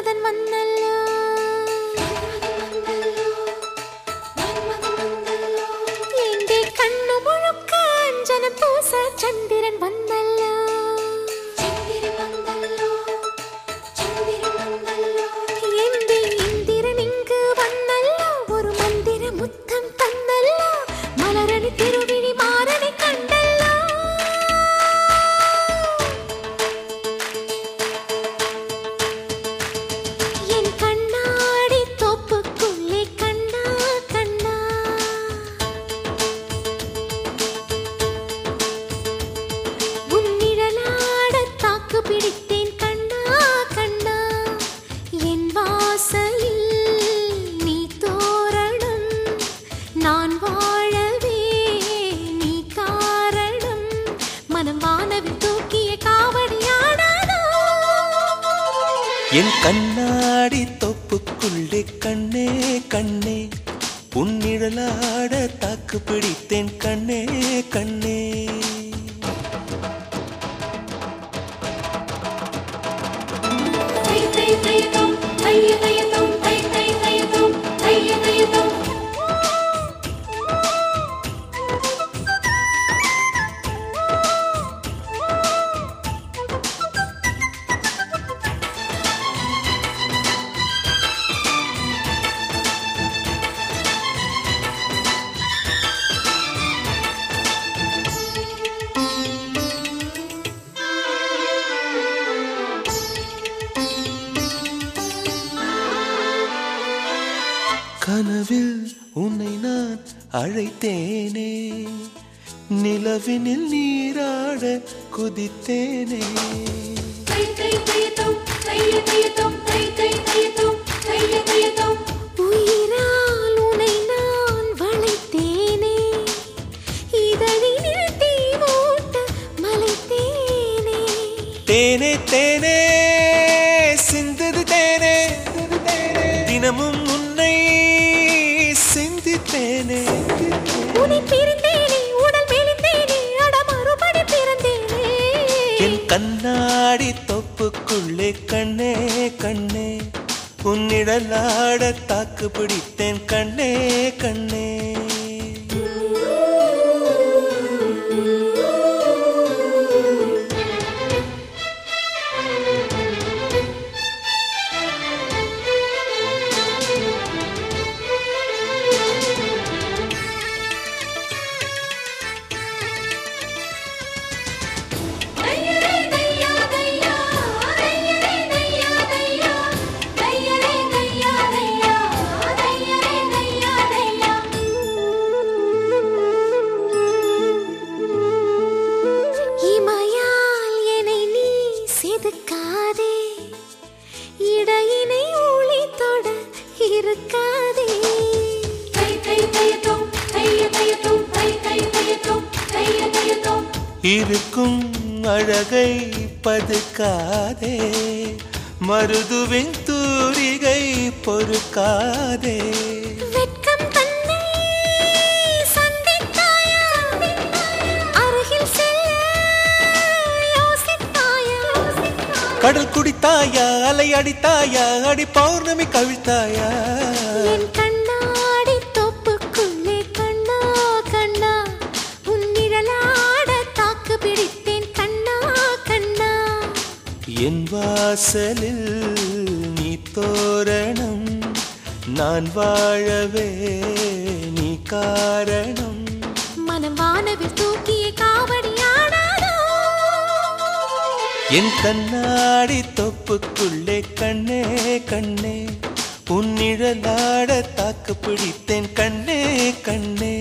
மன்மதன் வந்தல்லோ? எங்கே கண்ணு முழுக்க அஞ்சன பூச சந்திரன் வந்தல்லோ? திருவி என் கண்ணாடி தொப்புக்குள்ளே கண்ணே கண்ணே உன்னிழலாட தாக்கு பிடித்தேன் கண்ணே கண்ணே கனவில் உன்னை நான் அழைத்தேனே. நிலவினில் நீராட குதித்தேனே. தேனே தேனே சிந்தது தேனே. தினமும் கண்ணாடி தொப்புக்குள்ளே கண்ணே கண்ணே. உன்னிடலாட தாக்கு பிடித்தேன் கண்ணே கண்ணே. செதுக்காதே இடையினை ஊழி தொட இருக்காதே இருக்கும் அழகை பதுக்காதே. மருதுவின் தூரிகை பொறுக்காதே. கடல் குடித்தாயா அலை அடித்தாயா அடி பௌர்ணமி கவிழ்த்தாயா? என் தாக்கு வாசலில் நீ தோரணம் நான் வாழவே நீ காரணம். மனம் வானவில் தூக்கிய என் கண்ணாடி தொப்புக்குள்ளே கண்ணே கண்ணே உன்னிழலாட தாக்கு பிடித்தேன் கண்ணே கண்ணே